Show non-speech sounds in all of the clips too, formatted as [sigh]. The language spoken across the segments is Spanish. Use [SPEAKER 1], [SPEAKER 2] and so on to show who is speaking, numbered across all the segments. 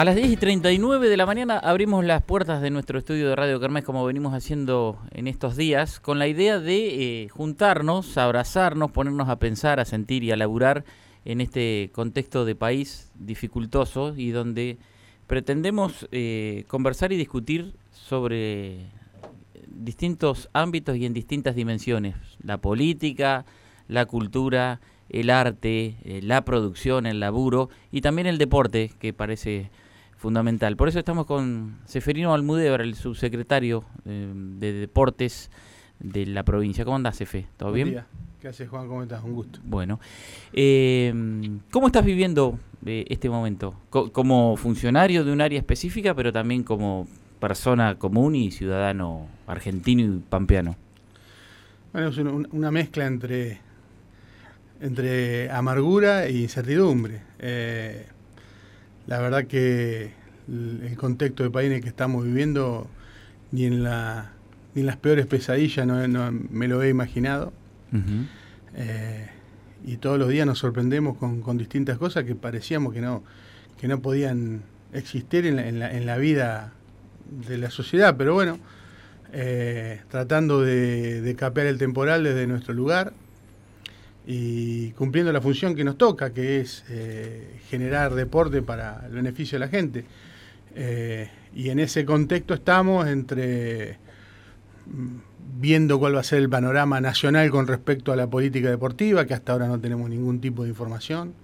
[SPEAKER 1] A las 10 y 39 de la mañana abrimos las puertas de nuestro estudio de Radio Kermés como venimos haciendo en estos días, con la idea de eh, juntarnos, abrazarnos, ponernos a pensar, a sentir y a laburar en este contexto de país dificultoso y donde pretendemos eh, conversar y discutir sobre distintos ámbitos y en distintas dimensiones, la política, la cultura, el arte, eh, la producción, el laburo y también el deporte, que parece fundamental. Por eso estamos con Seferino Almudévar, el subsecretario eh, de Deportes de la provincia. ¿Cómo andás, Cefe? ¿Todo
[SPEAKER 2] Buen
[SPEAKER 1] bien?
[SPEAKER 2] Día. ¿Qué haces, Juan? ¿Cómo estás? Un gusto.
[SPEAKER 1] Bueno. Eh, ¿Cómo estás viviendo eh, este momento? Co como funcionario de un área específica, pero también como persona común y ciudadano argentino y pampeano.
[SPEAKER 2] Bueno, es una, una mezcla entre, entre amargura e incertidumbre. Eh, la verdad que el contexto de país en el que estamos viviendo, ni en, la, ni en las peores pesadillas no, no me lo he imaginado. Uh -huh. eh, y todos los días nos sorprendemos con, con, distintas cosas que parecíamos que no, que no podían existir en la, en la, en la vida de la sociedad. Pero bueno, eh, tratando de, de capear el temporal desde nuestro lugar, y cumpliendo la función que nos toca, que es eh, generar deporte para el beneficio de la gente. Eh, y en ese contexto estamos entre mm, viendo cuál va a ser el panorama nacional con respecto a la política deportiva, que hasta ahora no tenemos ningún tipo de información.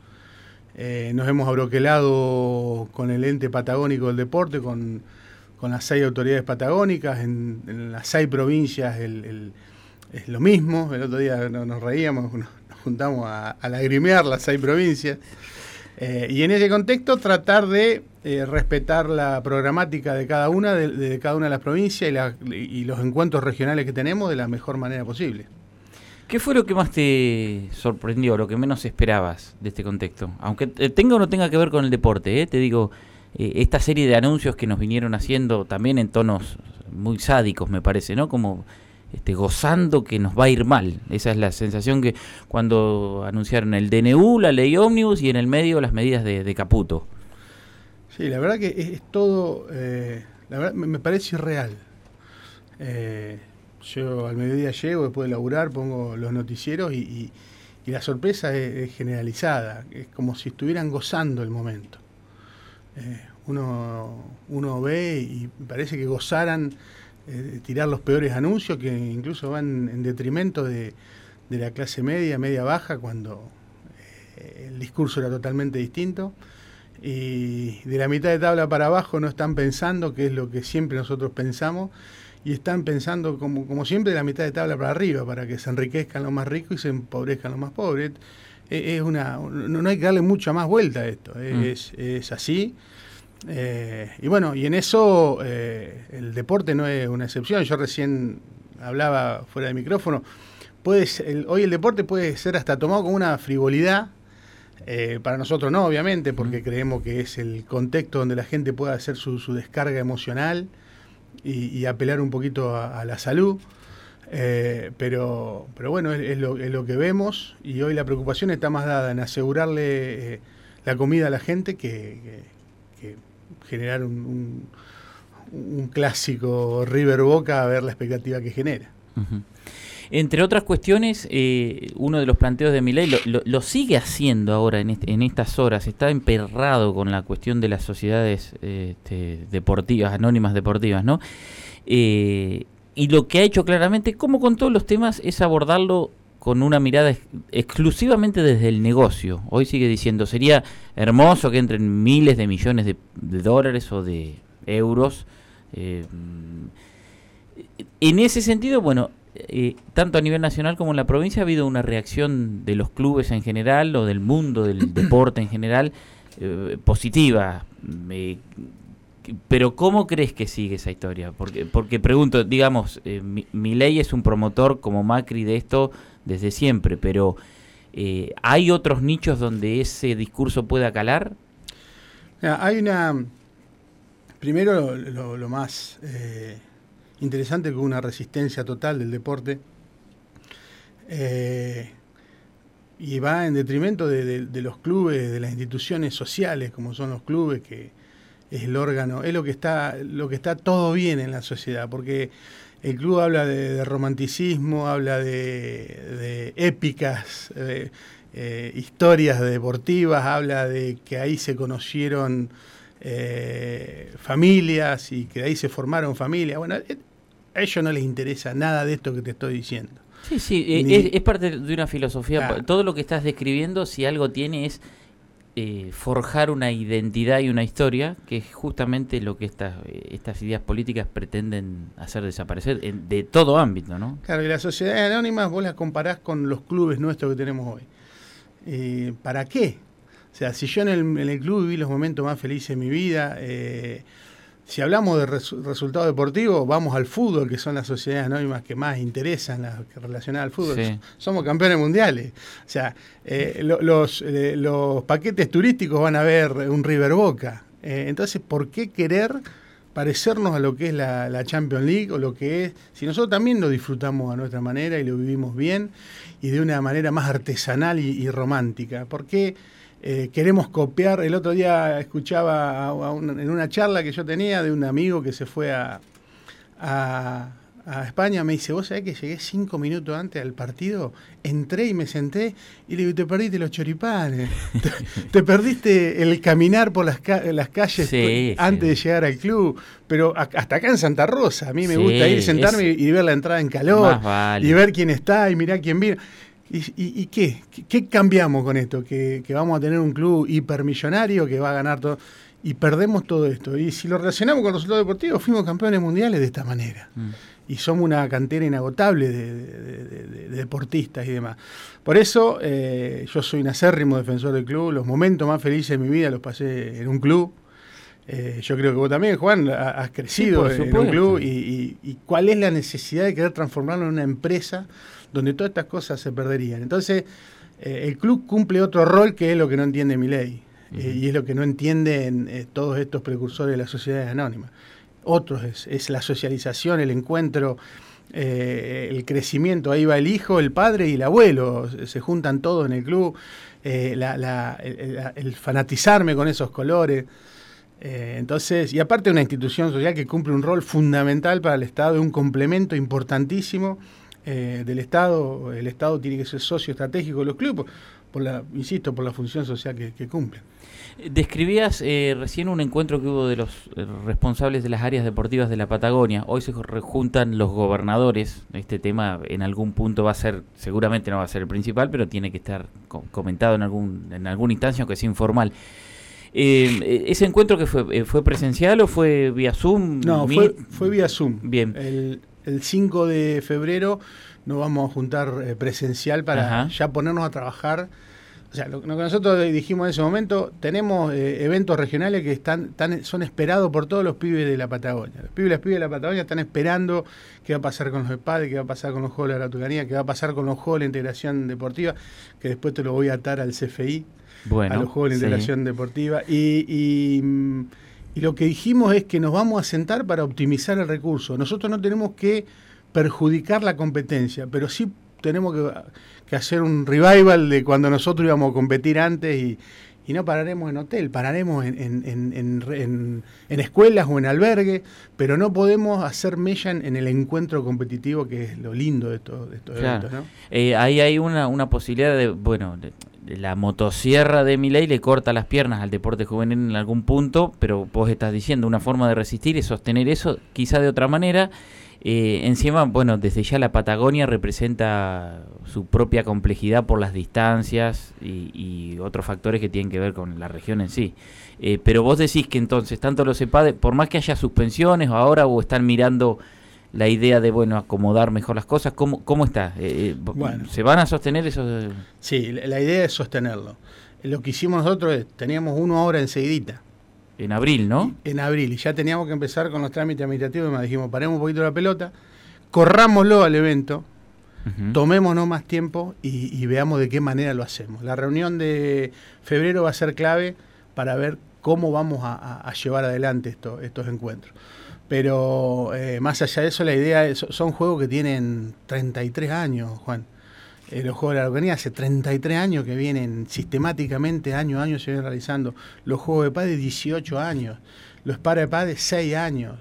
[SPEAKER 2] Eh, nos hemos abroquelado con el ente patagónico del deporte, con, con las seis autoridades patagónicas, en, las seis provincias el, es lo mismo. El otro día nos reíamos, nos juntamos a lagrimear las seis provincias. Eh, y en ese contexto tratar de eh, respetar la programática de cada una, de, de cada una de las provincias y, la, y, los encuentros regionales que tenemos de la mejor manera posible.
[SPEAKER 1] ¿Qué fue lo que más te sorprendió, lo que menos esperabas de este contexto? Aunque tenga o no tenga que ver con el deporte, ¿eh? te digo, eh, esta serie de anuncios que nos vinieron haciendo también en tonos muy sádicos, me parece, ¿no? Como este, gozando que nos va a ir mal. Esa es la sensación que cuando anunciaron el DNU, la ley ómnibus y en el medio las medidas de, Caputo.
[SPEAKER 2] Sí, la verdad que es, todo, eh, la verdad me, parece irreal. Eh, yo al mediodía llego, después de laburar, pongo los noticieros y, la sorpresa es, es, generalizada. Es como si estuvieran gozando el momento. Eh, uno, uno ve y parece que gozaran eh, tirar los peores anuncios que incluso van en detrimento de, de la clase media, media baja, cuando eh, el discurso era totalmente distinto. Y de la mitad de tabla para abajo no están pensando, que es lo que siempre nosotros pensamos, y están pensando, como, como siempre, de la mitad de tabla para arriba, para que se enriquezcan los más ricos y se empobrezcan los más pobres. Es una, no, hay que darle mucha más vuelta a esto, mm. es, es así. Eh, y bueno, y en eso eh, el deporte no es una excepción. Yo recién hablaba fuera de micrófono. Puedes, el, hoy el deporte puede ser hasta tomado como una frivolidad. Eh, para nosotros no, obviamente, porque creemos que es el contexto donde la gente pueda hacer su, su descarga emocional y, y, apelar un poquito a, a la salud. Eh, pero, pero bueno, es, es, lo, es, lo, que vemos y hoy la preocupación está más dada en asegurarle eh, la comida a la gente que, que, generar un, un, clásico River Boca a ver la expectativa que genera.
[SPEAKER 1] Entre otras cuestiones, eh, uno de los planteos de Milei lo, lo, sigue haciendo ahora en, en, estas horas, está emperrado con la cuestión de las sociedades este, deportivas, anónimas deportivas, ¿no? Eh, y lo que ha hecho claramente, como con todos los temas, es abordarlo con una mirada ex exclusivamente desde el negocio. Hoy sigue diciendo, sería hermoso que entren miles de millones de, de dólares o de euros. Eh, en ese sentido, bueno, eh, tanto a nivel nacional como en la provincia ha habido una reacción de los clubes en general o del mundo del [clears throat] deporte en general eh, positiva. Eh, pero ¿cómo crees que sigue esa historia? Porque, porque pregunto, digamos, eh, mi, mi, ley es un promotor como Macri de esto desde siempre, pero eh, ¿hay otros nichos donde ese discurso pueda calar?
[SPEAKER 2] Hay una... Primero, lo, más eh, interesante que una resistencia total del deporte eh, y va en detrimento de, de, de, los clubes, de las instituciones sociales, como son los clubes que es el órgano, es lo que está, lo que está todo bien en la sociedad, porque el club habla de, romanticismo, habla de, épicas, eh, historias deportivas, habla de que ahí se conocieron eh, familias y que ahí se formaron familias. Bueno, eh, a ellos no les interesa nada de esto que te estoy diciendo.
[SPEAKER 1] Sí, sí, es, parte de una filosofía. Todo lo que estás describiendo, si algo tiene, es eh, forjar una identidad y una historia, que es justamente lo que estas, estas ideas políticas pretenden hacer desaparecer de todo ámbito, ¿no?
[SPEAKER 2] Claro, y las sociedades anónimas vos las comparás con los clubes nuestros que tenemos hoy. Eh, ¿Para qué? O sea, si yo en el, club viví los momentos más felices de mi vida, eh, si hablamos de resultados deportivos, vamos al fútbol, que son las sociedades anónimas que más interesan, las relacionadas al fútbol. Somos campeones mundiales. O sea, eh, los, eh, los paquetes turísticos van a ver un River Boca. Eh, entonces, ¿por qué querer parecernos a lo que es la, Champions League o lo que es, si nosotros también lo disfrutamos a nuestra manera y lo vivimos bien y de una manera más artesanal y, romántica? ¿Por qué? Eh, queremos copiar. El otro día escuchaba en una charla que yo tenía de un amigo que se fue a, a, España, me dice, vos sabés que llegué cinco minutos antes al partido, entré y me senté y le digo, te perdiste los choripanes, [laughs] te, perdiste el caminar por las, las calles antes de llegar al club, pero hasta acá en Santa Rosa, a mí me gusta ir, sentarme y, ver la entrada en calor, y ver quién está y mirar quién vino. ¿Y, qué? qué? cambiamos con esto? ¿Que, vamos a tener un club hipermillonario que va a ganar todo. Y perdemos todo esto. Y si lo relacionamos con los resultados deportivos, fuimos campeones mundiales de esta manera. Mm. Y somos una cantera inagotable de, deportistas y demás. Por eso eh, yo soy un acérrimo defensor del club. Los momentos más felices de mi vida los pasé en un club. Eh, yo creo que vos también, Juan, has crecido en un club. Y, y cuál es la necesidad de querer transformarlo en una empresa donde todas estas cosas se perderían. Entonces, eh, el club cumple otro rol que es lo que no entiende mi ley. Eh, y es lo que no entienden eh, todos estos precursores de las sociedades anónimas. Otros es, la socialización, el encuentro, el crecimiento. Ahí va el hijo, el padre y el abuelo. Se juntan todos en el club. el, fanatizarme con esos colores. entonces, y aparte una institución social que cumple un rol fundamental para el Estado, un complemento importantísimo eh, del Estado, el Estado tiene que ser socio estratégico de los clubes, por, la, insisto, por la función social que, cumplen.
[SPEAKER 1] Describías eh, recién un encuentro que hubo de los eh, responsables de las áreas deportivas de la Patagonia. Hoy se juntan los gobernadores. Este tema en algún punto va a ser, seguramente no va a ser el principal, pero tiene que estar comentado en algún en alguna instancia, aunque sea informal. ¿Ese encuentro que fue? ¿Fue presencial o fue vía Zoom?
[SPEAKER 2] No, fue, fue vía Zoom. Bien. El, el 5 de febrero nos vamos a juntar eh, presencial para ya ponernos a trabajar. O sea, lo, que nosotros dijimos en ese momento, tenemos eh, eventos regionales que están, son esperados por todos los pibes de la Patagonia. Los pibes y las pibes de la Patagonia están esperando qué va a pasar con los EPAD, qué va a pasar con los Juegos de la Tucanía, qué va a pasar con los Juegos de la Integración Deportiva, que después te lo voy a atar al CFI, a los Juegos de la Integración Deportiva. y mm, y lo que dijimos es que nos vamos a sentar para optimizar el recurso. Nosotros no tenemos que perjudicar la competencia, pero sí tenemos que, hacer un revival de cuando nosotros íbamos a competir antes y, no pararemos en hotel, pararemos en, escuelas o en albergue, pero no podemos hacer mella en, el encuentro competitivo, que es lo lindo de, estos eventos.
[SPEAKER 1] Eh, ahí hay una, una posibilidad de, bueno, de, la motosierra de ley le corta las piernas al deporte juvenil en algún punto, pero vos estás diciendo una forma de resistir y sostener eso, quizá de otra manera. Eh, encima, bueno, desde ya la Patagonia representa su propia complejidad por las distancias y, otros factores que tienen que ver con la región en sí. Eh, pero vos decís que entonces, tanto los EPAD, por más que haya suspensiones ahora o están mirando la idea de, bueno, acomodar mejor las cosas? ¿Cómo, cómo está? Eh, eh, ¿Se van a sostener esos...?
[SPEAKER 2] Sí, la idea es sostenerlo. Lo que hicimos nosotros es, teníamos uno ahora enseguidita.
[SPEAKER 1] En abril, ¿no?
[SPEAKER 2] En abril, y ya teníamos que empezar con los trámites administrativos y me dijimos, paremos un poquito la pelota, corrámoslo al evento, tomémonos más tiempo y, veamos de qué manera lo hacemos. La reunión de febrero va a ser clave para ver cómo vamos a, llevar adelante estos encuentros. Pero eh, más allá de eso, la idea es, son juegos que tienen 33 años, Juan. Eh, los Juegos de la Araucanía hace 33 años que vienen sistemáticamente, año a año se vienen realizando. Los Juegos de Paz de 18 años. los para de de 6 años.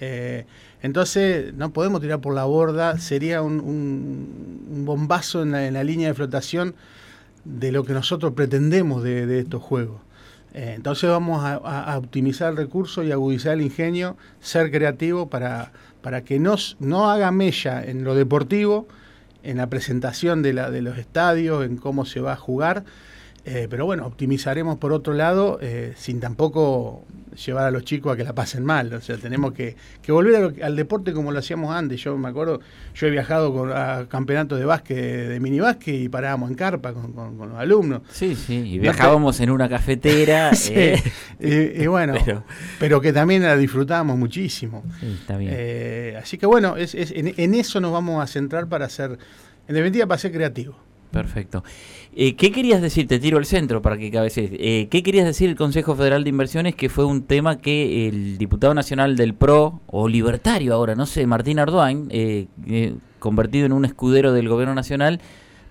[SPEAKER 2] Eh, entonces, no podemos tirar por la borda, sería un, bombazo en la, línea de flotación de lo que nosotros pretendemos de, estos juegos. Eh, entonces vamos a, optimizar el recurso y agudizar el ingenio, ser creativo para, para que nos, no haga mella en lo deportivo, en la presentación de, la, de los estadios, en cómo se va a jugar, eh, pero bueno, optimizaremos por otro lado, eh, sin tampoco llevar a los chicos a que la pasen mal. O sea, tenemos que, volver al deporte como lo hacíamos antes. Yo me acuerdo, yo he viajado con, a campeonatos de básquet, de mini básquet, y parábamos en carpa con, los alumnos.
[SPEAKER 1] Sí, sí, y viajábamos en una cafetera. [laughs]
[SPEAKER 2] sí, eh. y, [laughs] bueno, pero, que también la disfrutábamos muchísimo.
[SPEAKER 1] Sí, está bien.
[SPEAKER 2] así que bueno, es, en, en, eso nos vamos a centrar para hacer, en definitiva, para ser creativos.
[SPEAKER 1] Perfecto. Eh, ¿Qué querías decir? Te tiro el centro para que cabecees. Eh, ¿Qué querías decir el Consejo Federal de Inversiones? Que fue un tema que el diputado nacional del PRO, o libertario ahora, no sé, Martín Arduin, eh, eh, convertido en un escudero del gobierno nacional,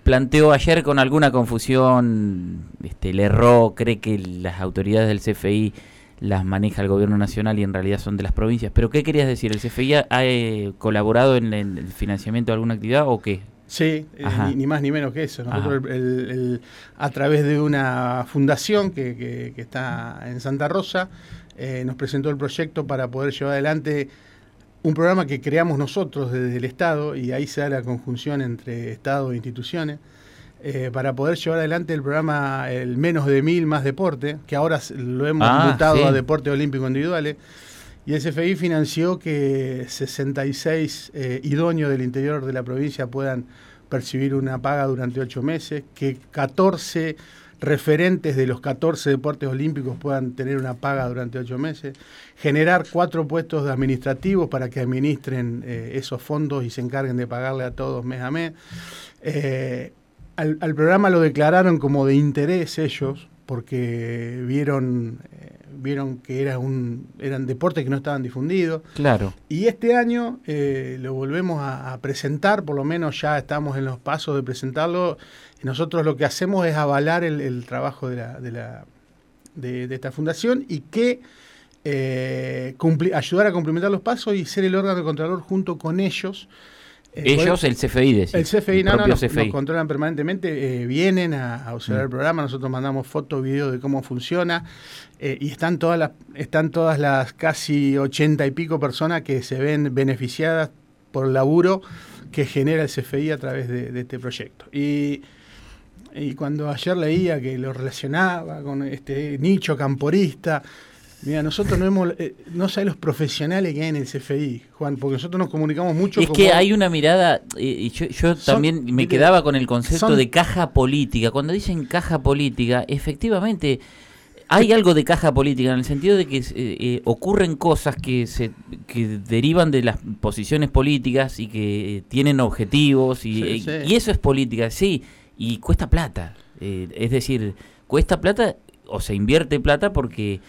[SPEAKER 1] planteó ayer con alguna confusión, este, le erró, cree que las autoridades del CFI las maneja el gobierno nacional y en realidad son de las provincias. Pero ¿qué querías decir? ¿El CFI ha, colaborado en el financiamiento de alguna actividad o qué?
[SPEAKER 2] Sí, eh, ni, más ni menos que eso. Nosotros a través de una fundación que, está en Santa Rosa, eh, nos presentó el proyecto para poder llevar adelante un programa que creamos nosotros desde el Estado, y ahí se da la conjunción entre Estado e instituciones, eh, para poder llevar adelante el programa El Menos de Mil Más Deporte, que ahora lo hemos ah, mutado a Deporte Olímpico Individuales. Y el CFI financió que 66 eh, idóneos del interior de la provincia puedan percibir una paga durante ocho meses, que 14 referentes de los 14 deportes olímpicos puedan tener una paga durante ocho meses, generar cuatro puestos administrativos para que administren eh, esos fondos y se encarguen de pagarle a todos mes a mes. Eh, al, programa lo declararon como de interés ellos, porque vieron vieron que era un, eran deportes que no estaban difundidos.
[SPEAKER 1] Claro.
[SPEAKER 2] Y este año eh, lo volvemos a, presentar, por lo menos ya estamos en los pasos de presentarlo. Y nosotros lo que hacemos es avalar el, trabajo de, la, de, la, de, esta fundación y que eh, ayudar a complementar los pasos y ser el órgano de contralor junto con ellos
[SPEAKER 1] eh, Ellos, el CFI,
[SPEAKER 2] decís, El CFI, no, no, nos, controlan permanentemente, eh, vienen a, observar el mm. programa, nosotros mandamos fotos, videos de cómo funciona, eh, y están todas las, están todas las casi ochenta y pico personas que se ven beneficiadas por el laburo que genera el CFI a través de, este proyecto. Y, y cuando ayer leía que lo relacionaba con este nicho camporista, Mira, nosotros no hemos, eh, no sabes los profesionales que hay en el CFI, Juan, porque nosotros nos comunicamos mucho.
[SPEAKER 1] Es que hay una mirada, y yo, también me quedaba con el concepto de caja política. Cuando dicen caja política, efectivamente hay algo de caja política en el sentido de que eh, eh, ocurren cosas que se que derivan de las posiciones políticas y que tienen objetivos y, y, eso es política, sí, y cuesta plata. es decir, cuesta plata o se invierte plata porque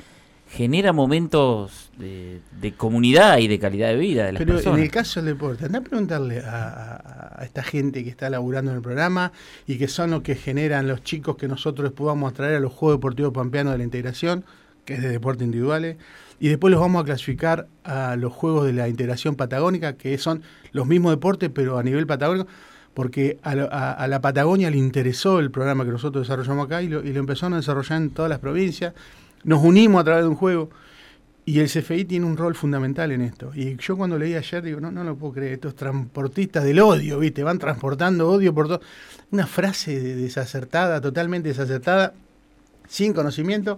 [SPEAKER 1] genera momentos de, comunidad y de calidad de vida de las
[SPEAKER 2] Pero
[SPEAKER 1] en
[SPEAKER 2] el caso del deporte, anda a preguntarle a, esta gente que está laburando en el programa y que son los que generan los chicos que nosotros podamos traer a los Juegos Deportivos Pampeanos de la Integración, que es de deporte individuales, y después los vamos a clasificar a los Juegos de la Integración Patagónica, que son los mismos deportes pero a nivel patagónico, porque a, la Patagonia le interesó el programa que nosotros desarrollamos acá y lo, y lo empezaron a desarrollar en todas las provincias nos unimos a través de un juego. Y el CFI tiene un rol fundamental en esto. Y yo cuando leí ayer digo, no, no lo puedo creer, estos transportistas del odio, ¿viste? Van transportando odio por todo. Una frase desacertada, totalmente desacertada, sin conocimiento,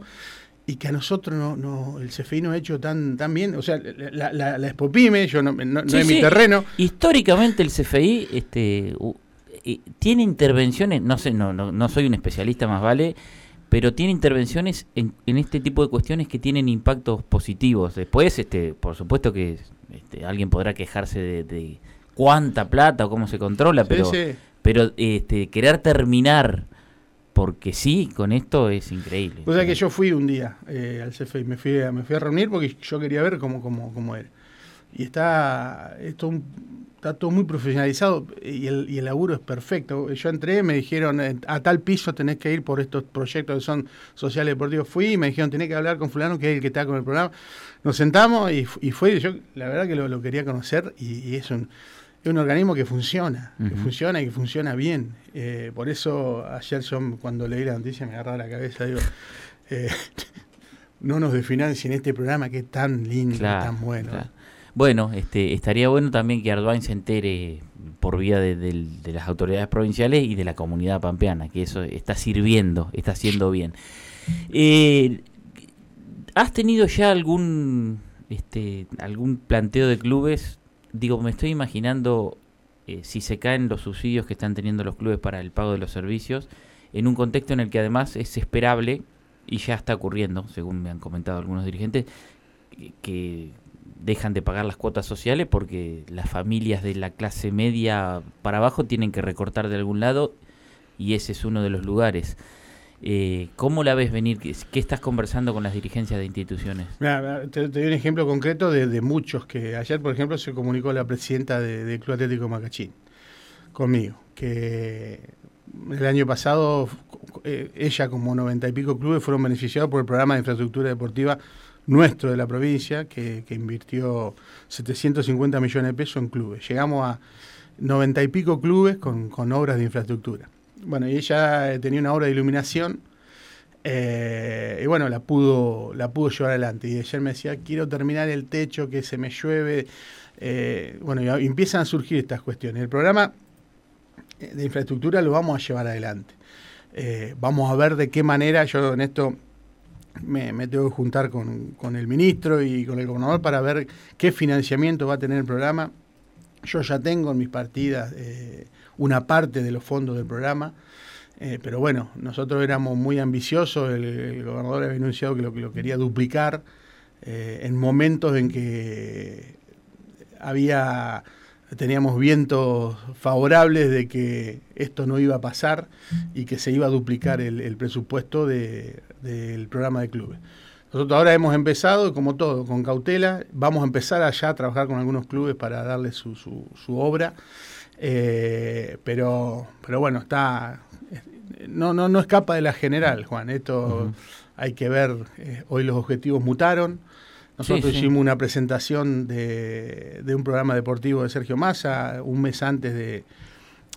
[SPEAKER 2] y que a nosotros no, no el CFI no ha hecho tan, tan bien. O sea, la, la, la Espopime, yo no, no, es mi terreno.
[SPEAKER 1] Históricamente el CFI este, tiene intervenciones, no sé, no, no, no soy un especialista más vale pero tiene intervenciones en, este tipo de cuestiones que tienen impactos positivos. Después, este, por supuesto que este, alguien podrá quejarse de, cuánta plata o cómo se controla, pero, pero este, querer terminar porque sí, con esto es increíble.
[SPEAKER 2] O sea que yo fui un día eh, al CFI, me fui, a, me fui a reunir porque yo quería ver cómo, cómo, cómo era. Y está, esto está todo muy profesionalizado y el, y el laburo es perfecto. Yo entré, me dijeron, a tal piso tenés que ir por estos proyectos que son sociales deportivos. Fui y me dijeron, tenés que hablar con fulano, que es el que está con el programa. Nos sentamos y, y fue, yo la verdad que lo, quería conocer y, es un es un organismo que funciona, que funciona y que funciona bien. Eh, por eso ayer yo cuando leí la noticia me agarraba la cabeza, digo, eh, [laughs] no nos en este programa que es tan lindo, tan bueno.
[SPEAKER 1] Bueno, este, estaría bueno también que Arduin se entere por vía de, las autoridades provinciales y de la comunidad pampeana, que eso está sirviendo, está haciendo bien. Eh, ¿Has tenido ya algún, este, algún planteo de clubes? Digo, me estoy imaginando eh, si se caen los subsidios que están teniendo los clubes para el pago de los servicios, en un contexto en el que además es esperable, y ya está ocurriendo, según me han comentado algunos dirigentes, que dejan de pagar las cuotas sociales porque las familias de la clase media para abajo tienen que recortar de algún lado y ese es uno de los lugares. Eh, ¿Cómo la ves venir? ¿Qué estás conversando con las dirigencias de instituciones?
[SPEAKER 2] te, doy un ejemplo concreto de, muchos que ayer, por ejemplo, se comunicó la presidenta del Club Atlético Macachín conmigo, que el año pasado eh, ella como noventa y pico clubes fueron beneficiados por el programa de infraestructura deportiva nuestro de la provincia, que, invirtió 750 millones de pesos en clubes. Llegamos a noventa y pico clubes con, obras de infraestructura. Bueno, y ella eh, tenía una obra de iluminación eh, y bueno, la pudo, la pudo llevar adelante. Y ayer me decía, quiero terminar el techo, que se me llueve. Eh, bueno, empiezan a surgir estas cuestiones. El programa de infraestructura lo vamos a llevar adelante. vamos a ver de qué manera, yo en esto me, tengo que juntar con, el ministro y con el gobernador para ver qué financiamiento va a tener el programa. Yo ya tengo en mis partidas eh, una parte de los fondos del programa, eh, pero bueno, nosotros éramos muy ambiciosos, el, gobernador había anunciado que lo, que lo quería duplicar eh, en momentos en que había teníamos vientos favorables de que esto no iba a pasar y que se iba a duplicar el, presupuesto del programa de clubes. Nosotros ahora hemos empezado, como todo, con cautela, vamos a empezar allá a trabajar con algunos clubes para darle su, su, obra, eh, pero, pero bueno, está no, no, no escapa de la general, Juan. Esto hay que ver, eh, hoy los objetivos mutaron, nosotros hicimos una presentación de, un programa deportivo de Sergio Massa un mes antes de,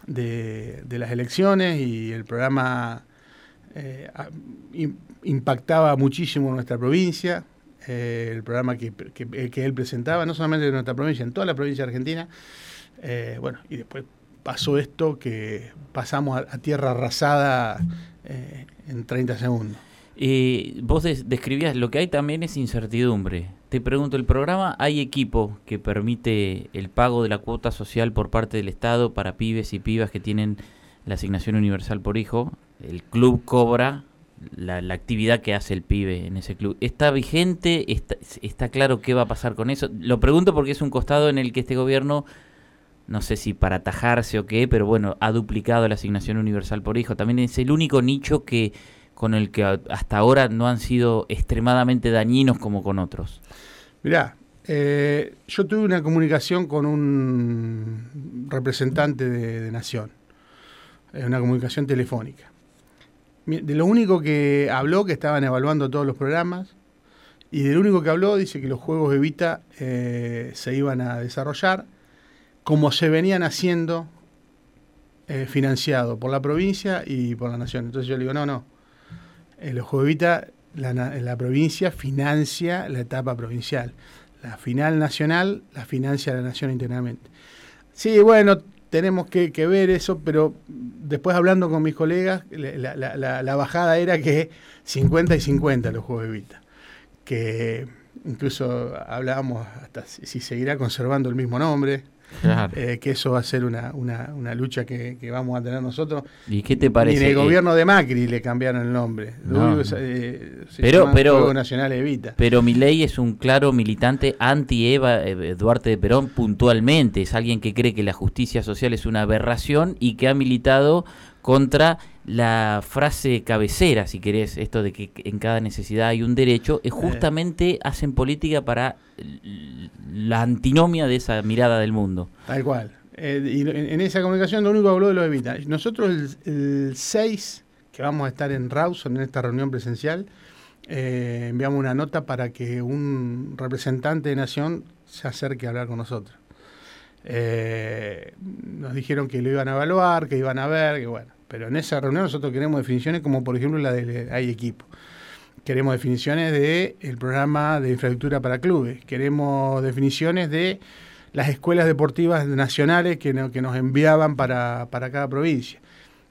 [SPEAKER 2] de, las elecciones y el programa eh, impactaba muchísimo nuestra provincia. Eh, el programa que, que, él presentaba, no solamente en nuestra provincia, en toda la provincia de Argentina. Eh, bueno, y después pasó esto que pasamos a, tierra arrasada en 30 segundos.
[SPEAKER 1] Eh, vos describías, lo que hay también es incertidumbre. Te pregunto, ¿el programa hay equipo que permite el pago de la cuota social por parte del Estado para pibes y pibas que tienen la asignación universal por hijo? El club cobra la, actividad que hace el pibe en ese club. ¿Está vigente? ¿Está, ¿Está claro qué va a pasar con eso? Lo pregunto porque es un costado en el que este gobierno no sé si para atajarse o qué, pero bueno, ha duplicado la asignación universal por hijo. También es el único nicho que con el que hasta ahora no han sido extremadamente dañinos como con otros?
[SPEAKER 2] Mirá, eh, yo tuve una comunicación con un representante de, Nación, eh, una comunicación telefónica. De lo único que habló, que estaban evaluando todos los programas, y de lo único que habló, dice que los juegos Evita eh, se iban a desarrollar como se venían haciendo, eh, financiado por la provincia y por la nación. Entonces yo le digo, no, no, el Ojo Evita, la, la provincia financia la etapa provincial. La final nacional la financia la nación internamente. Sí, bueno, tenemos que, ver eso, pero después hablando con mis colegas, la, bajada era que 50 y 50 los Juegos Evita. Que incluso hablábamos hasta si seguirá conservando el mismo nombre, eh, que eso va a ser una, una, lucha que, vamos a tener nosotros.
[SPEAKER 1] ¿Y qué te parece?
[SPEAKER 2] Y en el gobierno de Macri le cambiaron el nombre.
[SPEAKER 1] Eh, pero, pero, Nacional Evita. Pero Milei es un claro militante anti-Eva eh, Duarte de Perón puntualmente. Es alguien que cree que la justicia social es una aberración y que ha militado contra la frase cabecera, si querés, esto de que en cada necesidad hay un derecho, es justamente hacen política para la antinomia de esa mirada del mundo.
[SPEAKER 2] Tal cual. Eh, y en, esa comunicación lo único que habló de los Evita. Nosotros el, 6, que vamos a estar en Rawson en esta reunión presencial, eh, enviamos una nota para que un representante de Nación se acerque a hablar con nosotros. Eh, nos dijeron que lo iban a evaluar, que iban a ver, que bueno. Pero en esa reunión nosotros queremos definiciones como por ejemplo la de Hay Equipo. Queremos definiciones del el programa de infraestructura para clubes. Queremos definiciones de las escuelas deportivas nacionales que, que nos enviaban para, cada provincia.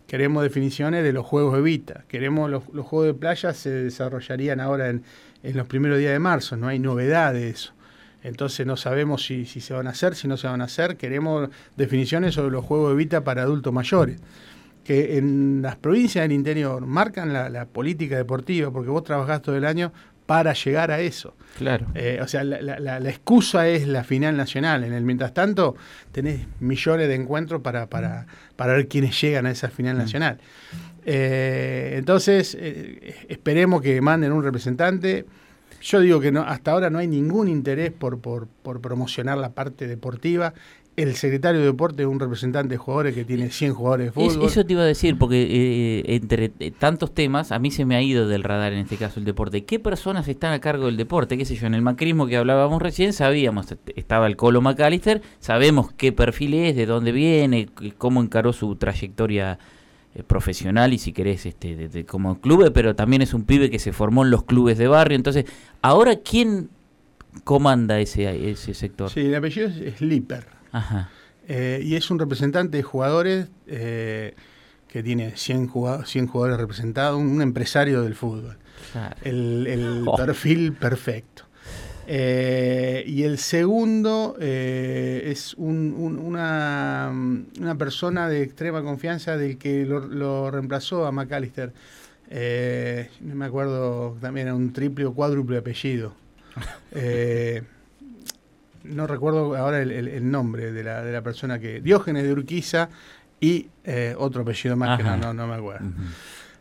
[SPEAKER 2] Queremos definiciones de los juegos Evita. Queremos los, juegos de playa se desarrollarían ahora en, en, los primeros días de marzo. No hay novedad de eso. Entonces no sabemos si, si se van a hacer, si no se van a hacer. Queremos definiciones sobre los juegos Evita para adultos mayores que en las provincias del interior marcan la, política deportiva, porque vos trabajás todo el año para llegar a eso.
[SPEAKER 1] Claro.
[SPEAKER 2] Eh, o sea, la, excusa es la final nacional. En el mientras tanto, tenés millones de encuentros para, para, para ver quiénes llegan a esa final mm. nacional. Eh, entonces, eh, esperemos que manden un representante. Yo digo que no, hasta ahora no hay ningún interés por, por, por promocionar la parte deportiva el secretario de deporte es un representante de jugadores que tiene 100 jugadores de fútbol.
[SPEAKER 1] eso te iba a decir, porque eh, entre tantos temas, a mí se me ha ido del radar en este caso el deporte. ¿Qué personas están a cargo del deporte? ¿Qué sé yo? En el macrismo que hablábamos recién sabíamos, estaba el Colo McAllister, sabemos qué perfil es, de dónde viene, cómo encaró su trayectoria eh, profesional y si querés este como club, pero también es un pibe que se formó en los clubes de barrio. Entonces, ahora, ¿quién comanda ese, ese sector?
[SPEAKER 2] Sí, el apellido es Slipper. Eh, y es un representante de jugadores eh, que tiene 100, jugadores representados, un, empresario del fútbol. El, oh. perfil perfecto. Eh, y el segundo es una, una, persona de extrema confianza del que lo, reemplazó a McAllister. no me acuerdo, también era un triple o cuádruple apellido. [laughs] no recuerdo ahora el, nombre de la, de la, persona que. Diógenes de Urquiza y eh, otro apellido más que no, no, me acuerdo.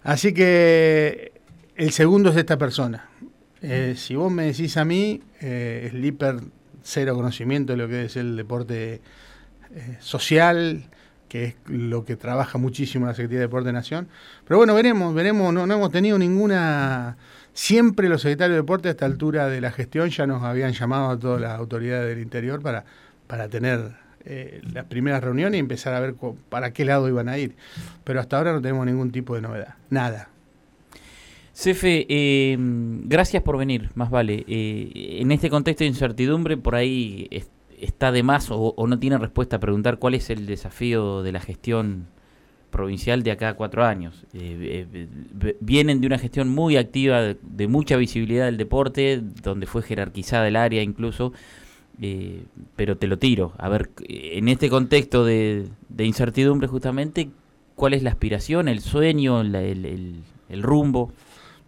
[SPEAKER 2] Así que el segundo es esta persona. Eh, si vos me decís a mí, eh, Slipper, cero conocimiento de lo que es el deporte eh, social, que es lo que trabaja muchísimo la Secretaría de Deporte de Nación. Pero bueno, veremos, veremos, no, no hemos tenido ninguna Siempre los secretarios de deporte a esta altura de la gestión ya nos habían llamado a todas las autoridades del interior para, para tener eh, las primeras reuniones y empezar a ver para qué lado iban a ir. Pero hasta ahora no tenemos ningún tipo de novedad, nada.
[SPEAKER 1] Cefe, eh, gracias por venir, más vale. Eh, en este contexto de incertidumbre, por ahí está de más o, o, no tiene respuesta a preguntar cuál es el desafío de la gestión provincial de acá a cuatro años. Eh, eh, vienen de una gestión muy activa, de, mucha visibilidad del deporte, donde fue jerarquizada el área incluso, eh, pero te lo tiro. A ver, en este contexto de, incertidumbre justamente, ¿cuál es la aspiración, el sueño, el, rumbo?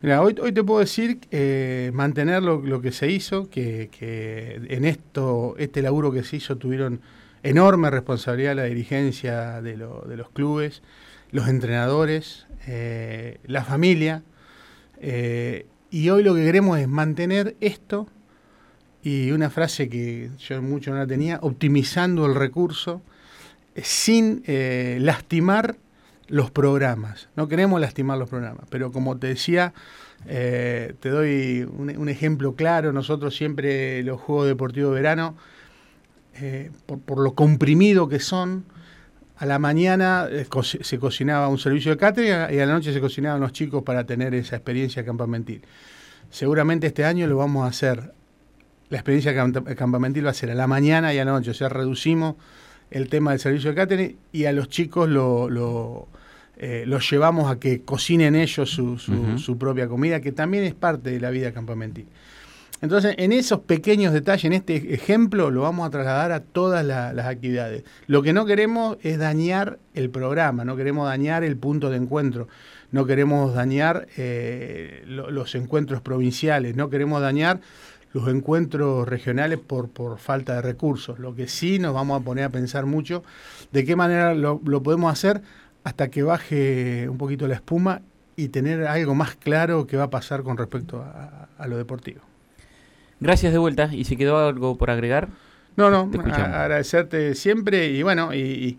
[SPEAKER 2] Mira, hoy, hoy te puedo decir mantener lo, que se hizo, que, que en esto, este laburo que se hizo tuvieron enorme responsabilidad la dirigencia de, los clubes, los entrenadores, eh, la familia. Eh, y hoy lo que queremos es mantener esto y una frase que yo mucho no la tenía, optimizando el recurso eh, sin lastimar los programas. No queremos lastimar los programas, pero como te decía, te doy un, un, ejemplo claro, nosotros siempre los Juegos Deportivos de Verano, eh, por, lo comprimido que son, a la mañana eh, se cocinaba un servicio de catering y a la noche se cocinaban los chicos para tener esa experiencia campamentil. Seguramente este año lo vamos a hacer, la experiencia campamentil va a ser a la mañana y a la noche, o sea, reducimos el tema del servicio de catering y a los chicos lo, lo eh, los llevamos a que cocinen ellos su, su, propia comida, que también es parte de la vida campamentil. Entonces, en esos pequeños detalles, en este ejemplo, lo vamos a trasladar a todas las actividades. Lo que no queremos es dañar el programa, no queremos dañar el punto de encuentro, no queremos dañar eh, los encuentros provinciales, no queremos dañar los encuentros regionales por, por falta de recursos. Lo que sí nos vamos a poner a pensar mucho de qué manera lo, lo podemos hacer hasta que baje un poquito la espuma y tener algo más claro que va a pasar con respecto a, lo deportivo.
[SPEAKER 1] Gracias de vuelta. ¿Y si quedó algo por agregar?
[SPEAKER 2] No, no, agradecerte siempre y bueno, y,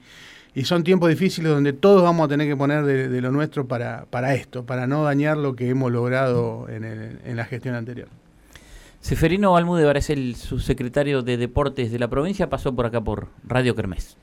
[SPEAKER 2] son tiempos difíciles donde todos vamos a tener que poner de, lo nuestro para, para, esto, para no dañar lo que hemos logrado en, en la gestión anterior.
[SPEAKER 1] Seferino Almudévar es el subsecretario de Deportes de la provincia, pasó por acá por Radio Kermés.